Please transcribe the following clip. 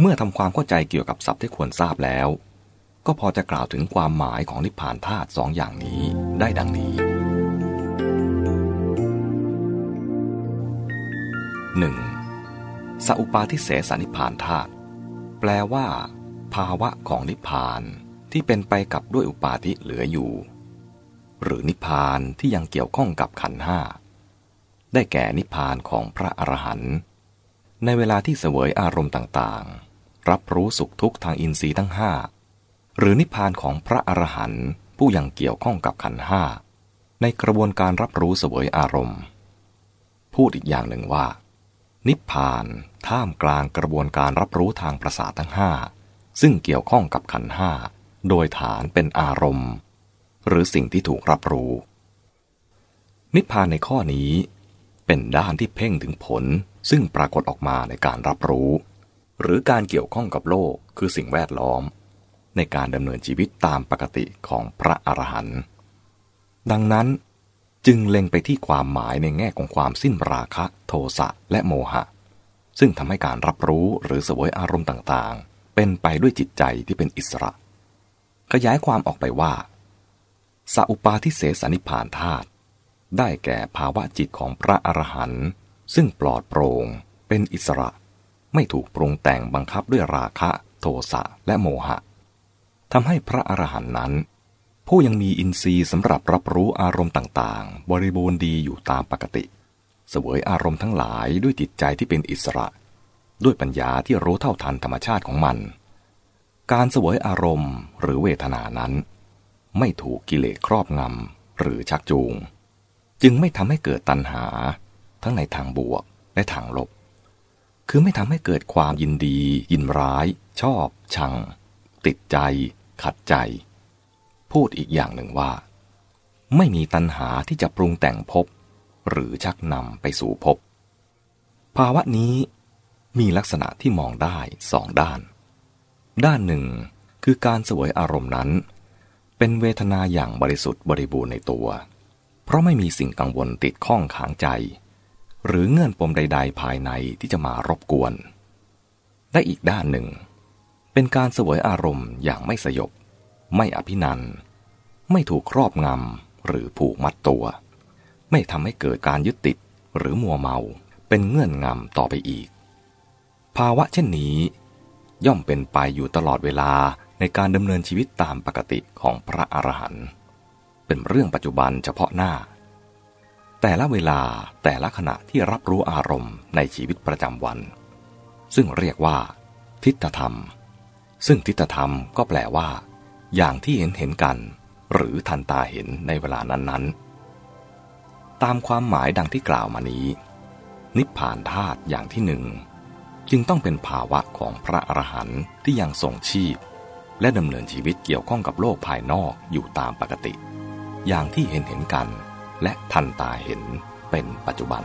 เมื่อทำความเข้าใจเกี่ยวกับศัพท์ที่ควรทราบแล้ว ก็พอจะกล่าวถึงความหมายของนิพพานธาตุสองอย่างนี้ได้ดังนี้ 1. สัอุปาทิเสสนิพพานธาตุแปลว่า ภาวะของนิพพานที่เป็นไปกับด้วยอุปาทิเหลืออยู่ หรือนิพพานที่ยังเกี่ยวข้องกับขันห้าได้แก่นิพพานของพระอรหันต์ในเวลาที่เสวยอารมณ์ต่างๆ รับรู้สุขทุกข์ทางอินทรีย์ทั้งห้าหรือนิพพานของพระอรหันต์ผู้ยังเกี่ยวข้องกับขันห้าในกระบวนการรับรู้เสวยอารมณ์ พูดอีกอย่างหนึ่งว่า นิพพานท่ามกลางกระบวนการรับรู้ทางประสาททั้งห้าซึ่งเกี่ยวข้องกับขันห้าโดยฐานเป็นอารมณ์ หรือสิ่งที่ถูกรับรู้ นิพพานในข้อนี้เป็นด้านที่เพ่งถึงผลซึ่งปรากฏออกมาในการรับรู้ หรือการเกี่ยวข้องกับโลกคือสิ่งแวดล้อม ในการดำเนินชีวิตตามปกติของพระอรหันต์ดังนั้นจึงเล็งไปที่ความหมายในแง่ของความสิ้นราคะ โทสะและโมหะ ซึ่งทำให้การรับรู้หรือสวยอารมณ์ต่างๆ เป็นไปด้วยจิตใจที่เป็นอิสระ ขยายความออกไปว่าสัอุปาทิเสสนิพานธาตุได้แก่ภาวะจิตของพระอรหันต์ซึ่งปลอดโปร่ง เป็นอิสระ ไม่ถูกปรุงแต่งบังคับด้วยราคะโทสะและโมหะทำให้พระอรหันต์นั้น ผู้ยังมีอินทรีย์สำหรับรับรู้อารมณ์ต่างๆ บริบูรณ์ดีอยู่ตามปกติ เสวยอารมณ์ทั้งหลายด้วยจิตใจที่เป็นอิสระ ด้วยปัญญาที่รู้เท่าทันธรรมชาติของมัน การเสวยอารมณ์หรือเวทนานั้น ไม่ถูกกิเลสครอบงำหรือชักจูง จึงไม่ทำให้เกิดตัณหา ทั้งในทางบวกและทางลบ คือไม่ทำให้เกิดความยินดี ยินร้าย ชอบ ชัง ติดใจ ขัดใจ พูดอีกอย่างหนึ่งว่า ไม่มีตัณหาที่จะปรุงแต่งภพหรือชักนำไปสู่ภพภาวะนี้มีลักษณะที่มองได้สองด้าน ด้านหนึ่งคือการสวยอารมณ์นั้น เป็นเวทนาอย่างบริสุทธิ์บริบูรณ์ในตัว เพราะไม่มีสิ่งกังวลติดข้องขางใจ หรือเงื่อนปมใด ๆ ภายในที่จะมารบกวน และอีกด้านหนึ่ง เป็นการเสวยอารมณ์อย่างไม่สยบ ไม่อภินันไม่ถูกครอบงำหรือผูกมัดตัว ไม่ทำให้เกิดการยึดติดหรือมัวเมาเป็นเงื่อนงำต่อไปอีก ภาวะเช่นนี้ ย่อมเป็นไปอยู่ตลอดเวลาในการดำเนินชีวิตตามปกติของพระอรหันต์เป็นเรื่องปัจจุบันเฉพาะหน้า แต่ละเวลาแต่ละขณะที่รับรู้อารมณ์ในชีวิตประจำวัน ซึ่งเรียกว่า ทิฏฐธรรม ซึ่งทิฏฐธรรมก็แปลว่า อย่างที่เห็นเห็นกัน หรือทันตาเห็นในเวลานั้นๆ ตามความหมายดังที่กล่าวมานี้ นิพพานธาตุอย่างที่หนึ่งจึงต้องเป็นภาวะของพระอรหันต์ที่ยังทรงชีพ และดำเนินชีวิตเกี่ยวข้องกับโลกภายนอกอยู่ตามปกติ อย่างที่เห็นเห็นกัน และทันตาเห็นเป็นปัจจุบัน